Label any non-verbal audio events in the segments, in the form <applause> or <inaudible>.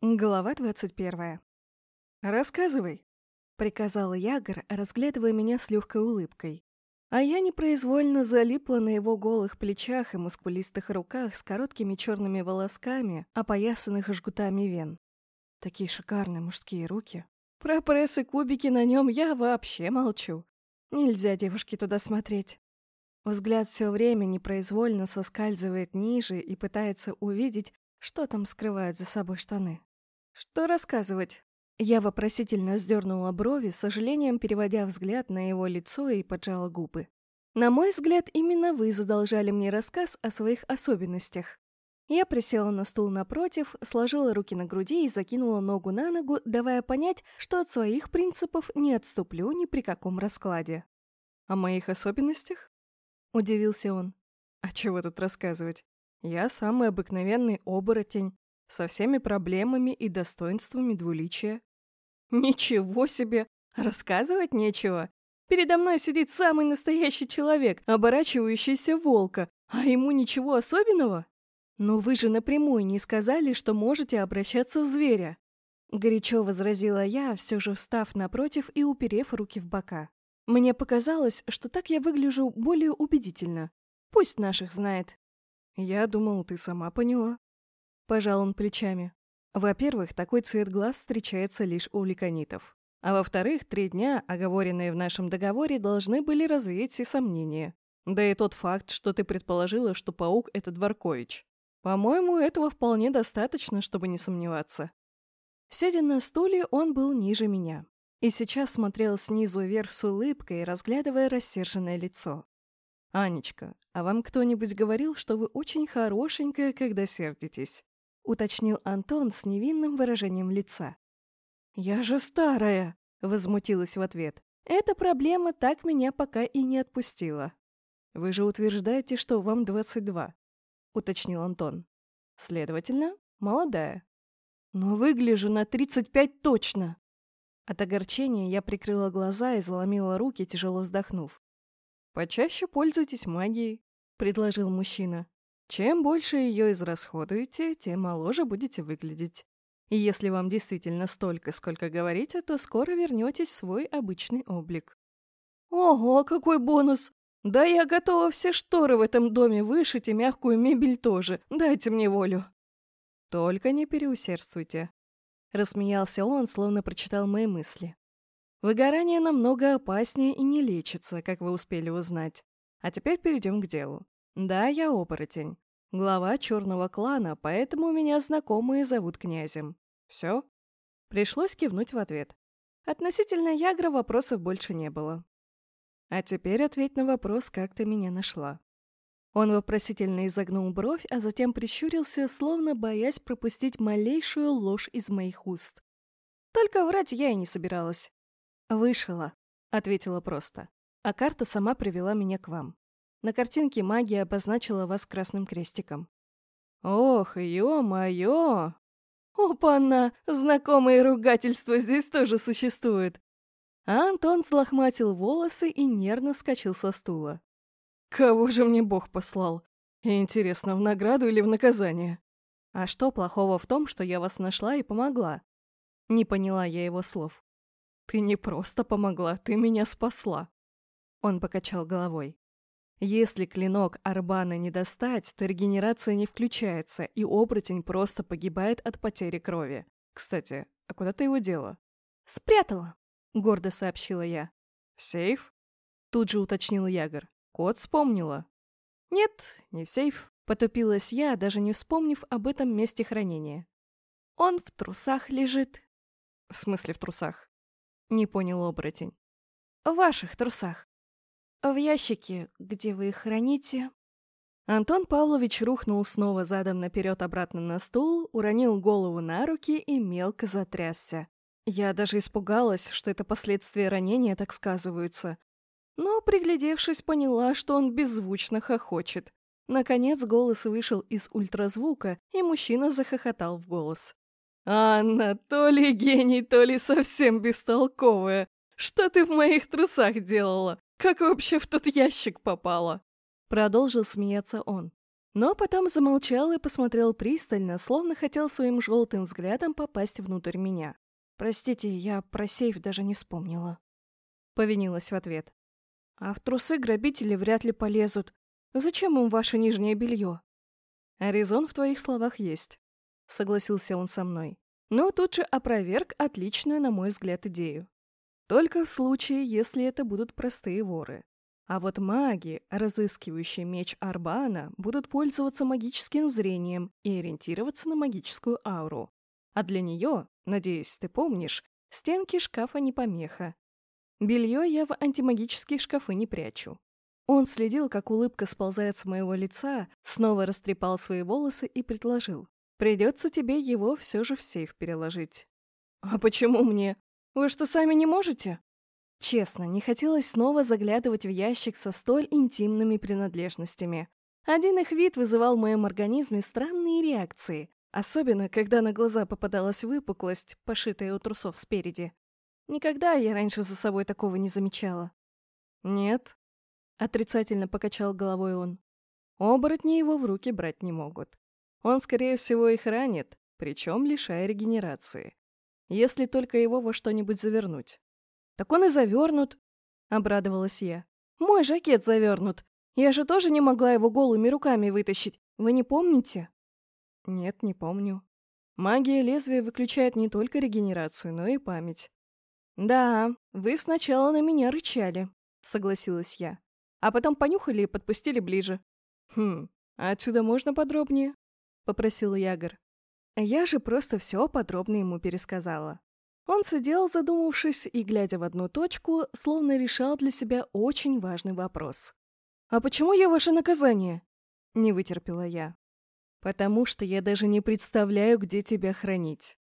Глава двадцать первая. «Рассказывай», — приказала Ягор, разглядывая меня с легкой улыбкой. А я непроизвольно залипла на его голых плечах и мускулистых руках с короткими черными волосками, опоясанных жгутами вен. Такие шикарные мужские руки. Про пресс кубики на нем я вообще молчу. Нельзя девушке туда смотреть. Взгляд все время непроизвольно соскальзывает ниже и пытается увидеть, что там скрывают за собой штаны. Что рассказывать? Я вопросительно сдернула брови, с сожалением переводя взгляд на его лицо и поджала губы. На мой взгляд, именно вы задолжали мне рассказ о своих особенностях. Я присела на стул напротив, сложила руки на груди и закинула ногу на ногу, давая понять, что от своих принципов не отступлю ни при каком раскладе. «О моих особенностях?» — удивился он. «А чего тут рассказывать? Я самый обыкновенный оборотень, со всеми проблемами и достоинствами двуличия. Ничего себе! Рассказывать нечего. Передо мной сидит самый настоящий человек, оборачивающийся волка, а ему ничего особенного? Но вы же напрямую не сказали, что можете обращаться в зверя. Горячо возразила я, все же встав напротив и уперев руки в бока. Мне показалось, что так я выгляжу более убедительно. Пусть наших знает. Я думал, ты сама поняла. Пожал он плечами. Во-первых, такой цвет глаз встречается лишь у ликонитов. А во-вторых, три дня, оговоренные в нашем договоре, должны были развеять все сомнения. Да и тот факт, что ты предположила, что паук — это Дворкович. По-моему, этого вполне достаточно, чтобы не сомневаться. Сидя на стуле, он был ниже меня. И сейчас смотрел снизу вверх с улыбкой, разглядывая рассерженное лицо. «Анечка, а вам кто-нибудь говорил, что вы очень хорошенькая, когда сердитесь?» Уточнил Антон с невинным выражением лица. «Я же старая!» — возмутилась в ответ. «Эта проблема так меня пока и не отпустила». «Вы же утверждаете, что вам 22», — уточнил Антон. «Следовательно, молодая». «Но выгляжу на 35 точно!» От огорчения я прикрыла глаза и заломила руки, тяжело вздохнув. «Почаще пользуйтесь магией», — предложил мужчина. Чем больше ее израсходуете, тем моложе будете выглядеть. И если вам действительно столько, сколько говорите, то скоро вернетесь в свой обычный облик. Ого, какой бонус! Да я готова все шторы в этом доме вышить и мягкую мебель тоже. Дайте мне волю. Только не переусердствуйте. Рассмеялся он, словно прочитал мои мысли. Выгорание намного опаснее и не лечится, как вы успели узнать. А теперь перейдем к делу. Да, я оборотень. Глава черного клана, поэтому меня знакомые зовут князем. Все? Пришлось кивнуть в ответ. Относительно Ягра вопросов больше не было. А теперь ответь на вопрос, как ты меня нашла. Он вопросительно изогнул бровь, а затем прищурился, словно боясь пропустить малейшую ложь из моих уст. Только врать я и не собиралась. «Вышла», — ответила просто. А карта сама привела меня к вам. На картинке магия обозначила вас красным крестиком. «Ох, ё-моё!» «Опа-на! Знакомые ругательства здесь тоже существуют!» а Антон слохматил волосы и нервно скачал со стула. «Кого же мне Бог послал? Интересно, в награду или в наказание?» «А что плохого в том, что я вас нашла и помогла?» Не поняла я его слов. «Ты не просто помогла, ты меня спасла!» Он покачал головой. Если клинок Арбана не достать, то регенерация не включается, и оборотень просто погибает от потери крови. Кстати, а куда ты его дела? «Спрятала», — гордо сообщила я. «В сейф?» — тут же уточнил Ягор. «Код вспомнила?» «Нет, не в сейф», — потупилась я, даже не вспомнив об этом месте хранения. «Он в трусах лежит». «В смысле в трусах?» — не понял оборотень. «В ваших трусах». В ящике, где вы их храните...» Антон Павлович рухнул снова задом наперед обратно на стул, уронил голову на руки и мелко затрясся. Я даже испугалась, что это последствия ранения так сказываются. Но, приглядевшись, поняла, что он беззвучно хохочет. Наконец голос вышел из ультразвука, и мужчина захохотал в голос. «Анна, то ли гений, то ли совсем бестолковая. Что ты в моих трусах делала? Как вообще в тот ящик попала?» Продолжил смеяться он. Но потом замолчал и посмотрел пристально, словно хотел своим желтым взглядом попасть внутрь меня. «Простите, я про сейф даже не вспомнила». Повинилась в ответ. «А в трусы грабители вряд ли полезут. Зачем им ваше нижнее белье?» «Резон в твоих словах есть», — согласился он со мной. Но тут же опроверг отличную, на мой взгляд, идею. Только в случае, если это будут простые воры. А вот маги, разыскивающие меч Арбана, будут пользоваться магическим зрением и ориентироваться на магическую ауру. А для нее, надеюсь, ты помнишь, стенки шкафа не помеха. Белье я в антимагические шкафы не прячу. Он следил, как улыбка сползает с моего лица, снова растрепал свои волосы и предложил. Придется тебе его все же в сейф переложить. А почему мне? Вы что, сами не можете? Честно, не хотелось снова заглядывать в ящик со столь интимными принадлежностями. Один их вид вызывал в моем организме странные реакции, особенно когда на глаза попадалась выпуклость, пошитая у трусов спереди. Никогда я раньше за собой такого не замечала. «Нет», — отрицательно покачал головой он. «Оборотни его в руки брать не могут. Он, скорее всего, их ранит, причем лишая регенерации. Если только его во что-нибудь завернуть. «Так он и завернут», — обрадовалась я. «Мой жакет завернут. Я же тоже не могла его голыми руками вытащить. Вы не помните?» «Нет, не помню. Магия лезвия выключает не только регенерацию, но и память». «Да, вы сначала на меня рычали», — согласилась я. «А потом понюхали и подпустили ближе». «Хм, а отсюда можно подробнее?» — попросил Ягор. Я же просто все подробно ему пересказала. Он сидел, задумавшись и глядя в одну точку, словно решал для себя очень важный вопрос. «А почему я ваше наказание?» — не вытерпела я. «Потому что я даже не представляю, где тебя хранить».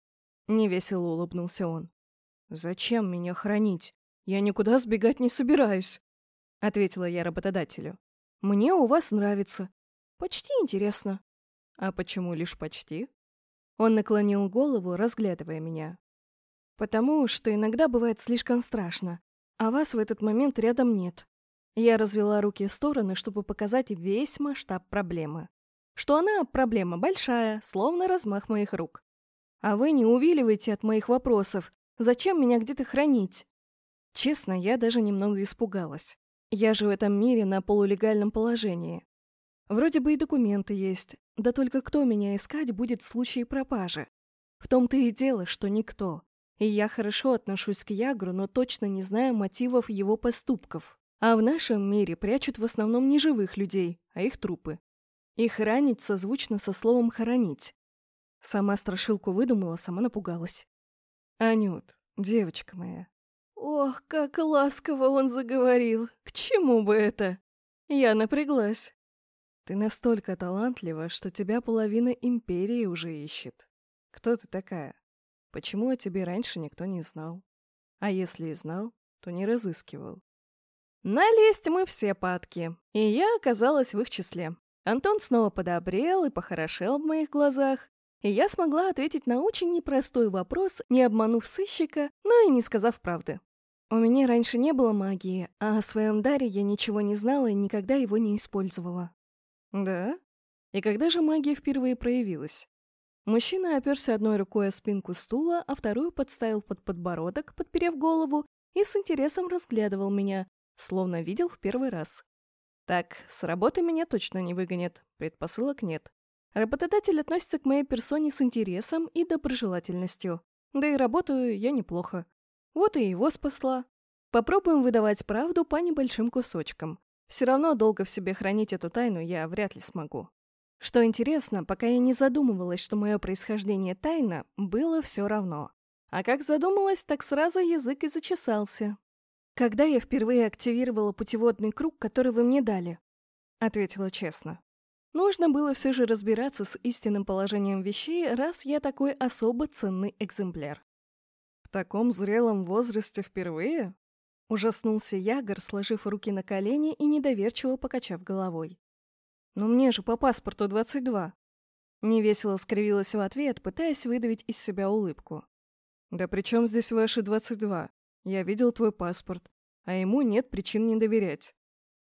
Невесело улыбнулся он. «Зачем меня хранить? Я никуда сбегать не собираюсь», — ответила я работодателю. «Мне у вас нравится. Почти интересно». «А почему лишь почти?» Он наклонил голову, разглядывая меня. Потому что иногда бывает слишком страшно, а вас в этот момент рядом нет. Я развела руки в стороны, чтобы показать весь масштаб проблемы. Что она проблема большая, словно размах моих рук. А вы не увиливаете от моих вопросов. Зачем меня где-то хранить? Честно, я даже немного испугалась. Я же в этом мире на полулегальном положении. Вроде бы и документы есть, да только кто меня искать будет в случае пропажи? В том-то и дело, что никто. И я хорошо отношусь к Ягру, но точно не знаю мотивов его поступков. А в нашем мире прячут в основном не живых людей, а их трупы. Их ранить созвучно со словом «хоронить». Сама страшилку выдумала, сама напугалась. «Анют, девочка моя». Ох, как ласково он заговорил. К чему бы это? Я напряглась. Ты настолько талантлива, что тебя половина империи уже ищет. Кто ты такая? Почему о тебе раньше никто не знал? А если и знал, то не разыскивал. Налезть мы все падки, и я оказалась в их числе. Антон снова подобрел и похорошел в моих глазах, и я смогла ответить на очень непростой вопрос, не обманув сыщика, но и не сказав правды. У меня раньше не было магии, а о своем даре я ничего не знала и никогда его не использовала. Да? И когда же магия впервые проявилась? Мужчина оперся одной рукой о спинку стула, а вторую подставил под подбородок, подперев голову, и с интересом разглядывал меня, словно видел в первый раз. Так, с работы меня точно не выгонят, предпосылок нет. Работодатель относится к моей персоне с интересом и доброжелательностью. Да и работаю я неплохо. Вот и его спасла. Попробуем выдавать правду по небольшим кусочкам. Все равно долго в себе хранить эту тайну я вряд ли смогу. Что интересно, пока я не задумывалась, что мое происхождение тайна, было все равно. А как задумалась, так сразу язык и зачесался. «Когда я впервые активировала путеводный круг, который вы мне дали?» Ответила честно. Нужно было все же разбираться с истинным положением вещей, раз я такой особо ценный экземпляр. «В таком зрелом возрасте впервые?» Ужаснулся Ягор, сложив руки на колени и недоверчиво покачав головой. «Но мне же по паспорту 22». Невесело скривилась в ответ, пытаясь выдавить из себя улыбку. «Да при чем здесь ваши 22? Я видел твой паспорт, а ему нет причин не доверять».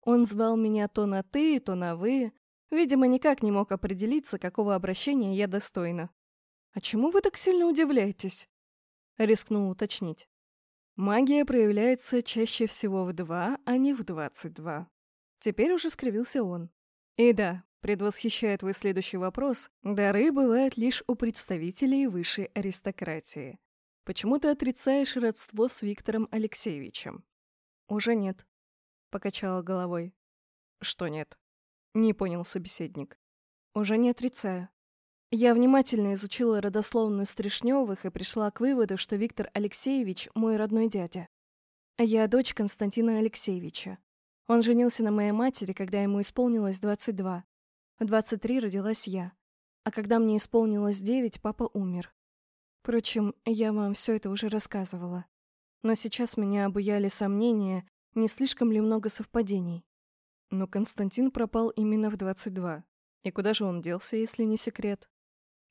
Он звал меня то на «ты», то на «вы». Видимо, никак не мог определиться, какого обращения я достойна. «А чему вы так сильно удивляетесь?» — рискнул уточнить. «Магия проявляется чаще всего в два, а не в двадцать два». Теперь уже скривился он. «И да, предвосхищая твой следующий вопрос, дары бывают лишь у представителей высшей аристократии. Почему ты отрицаешь родство с Виктором Алексеевичем?» «Уже нет», — покачала головой. «Что нет?» — не понял собеседник. «Уже не отрицаю. Я внимательно изучила родословную Стришневых и пришла к выводу, что Виктор Алексеевич – мой родной дядя. Я дочь Константина Алексеевича. Он женился на моей матери, когда ему исполнилось 22. В 23 родилась я. А когда мне исполнилось 9, папа умер. Впрочем, я вам все это уже рассказывала. Но сейчас меня обуяли сомнения, не слишком ли много совпадений. Но Константин пропал именно в 22. И куда же он делся, если не секрет?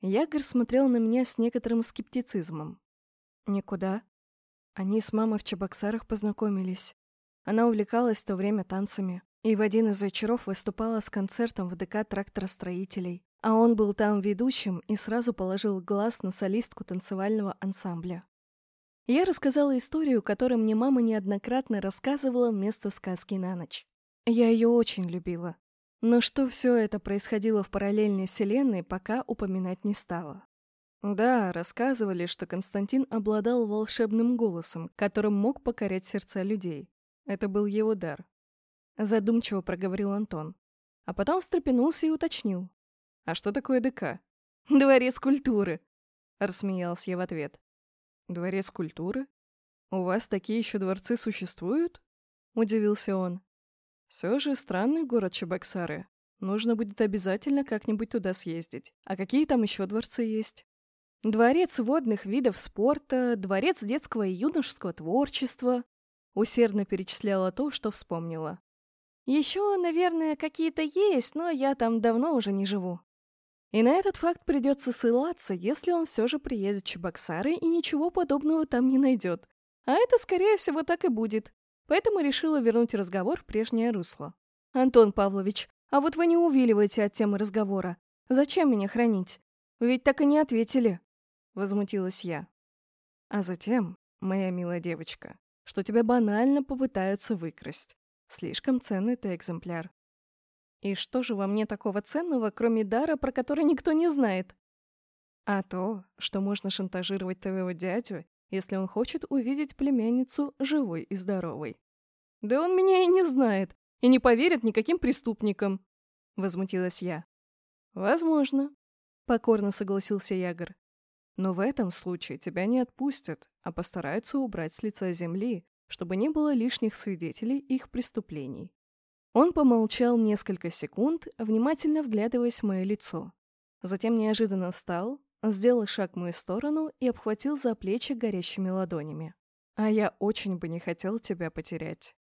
Ягор смотрел на меня с некоторым скептицизмом. «Никуда. Они с мамой в Чебоксарах познакомились. Она увлекалась в то время танцами и в один из вечеров выступала с концертом в ДК тракторостроителей. А он был там ведущим и сразу положил глаз на солистку танцевального ансамбля. Я рассказала историю, которую мне мама неоднократно рассказывала вместо сказки на ночь. Я ее очень любила. Но что все это происходило в параллельной вселенной, пока упоминать не стало. Да, рассказывали, что Константин обладал волшебным голосом, которым мог покорять сердца людей. Это был его дар. Задумчиво проговорил Антон. А потом встрепенулся и уточнил. «А что такое ДК?» <laughs> «Дворец культуры», — рассмеялась я в ответ. «Дворец культуры? У вас такие еще дворцы существуют?» — удивился он. Все же странный город Чебоксары. Нужно будет обязательно как-нибудь туда съездить. А какие там еще дворцы есть? Дворец водных видов спорта, дворец детского и юношеского творчества. Усердно перечисляла то, что вспомнила. Еще, наверное, какие-то есть, но я там давно уже не живу. И на этот факт придется ссылаться, если он все же приедет в Чебоксары и ничего подобного там не найдет. А это, скорее всего, так и будет. Поэтому решила вернуть разговор в прежнее русло. «Антон Павлович, а вот вы не увиливаете от темы разговора. Зачем меня хранить? Ведь так и не ответили!» Возмутилась я. «А затем, моя милая девочка, что тебя банально попытаются выкрасть. Слишком ценный ты экземпляр. И что же во мне такого ценного, кроме дара, про который никто не знает? А то, что можно шантажировать твоего дядю если он хочет увидеть племянницу живой и здоровой. «Да он меня и не знает, и не поверит никаким преступникам», — возмутилась я. «Возможно», — покорно согласился Ягор. «Но в этом случае тебя не отпустят, а постараются убрать с лица земли, чтобы не было лишних свидетелей их преступлений». Он помолчал несколько секунд, внимательно вглядываясь в мое лицо. Затем неожиданно встал, сделал шаг в мою сторону и обхватил за плечи горящими ладонями. «А я очень бы не хотел тебя потерять».